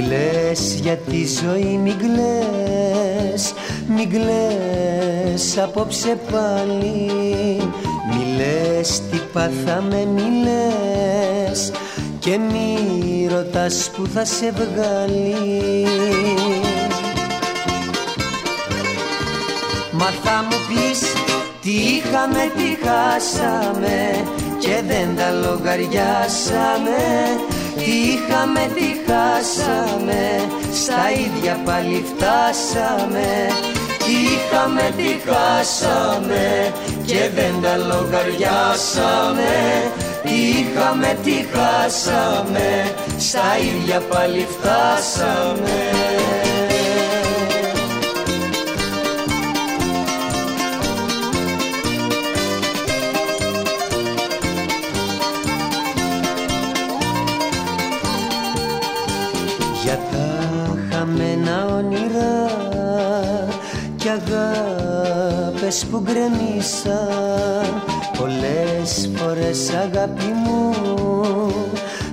κλαις για τη ζωή μην κλαις Μην κλαις απόψε πάλι. Μη λες τι πάθαμε μη λες Και μη ρωτάς που θα σε βγάλει. Μα θα μου πεις τι είχαμε τι χάσαμε. Και δεν τα λογαριάσαμε τι είχαμε, τι χάσαμε Στα ίδια πάλι φτάσαμε. Τι είχαμε, τι χάσαμε Και δεν τα λογαριάσαμε. Τι είχαμε, τι χάσαμε Στα ίδια πάλι φτάσαμε αγάπες που γκρεμίσαν Πολλές φορές αγάπη μου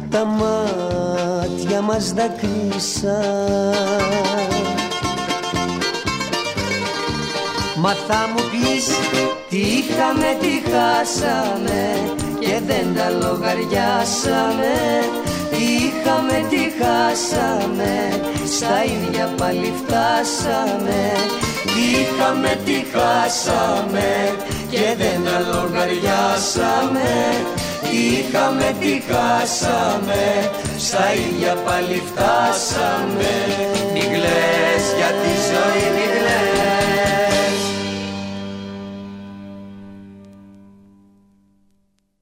Τα μάτια μας δακρύσαν Μα θα μου πεις τι είχαμε, τι χάσαμε Και δεν τα λογαριάσαμε. Τι είχαμε, τι χάσαμε Στα ίδια πάλι φτάσαμε. Τι είχαμε, τι χάσαμε και δεν τα λογαριάσαμε Τι είχαμε, τι χάσαμε, στα ίδια πάλι φτάσαμε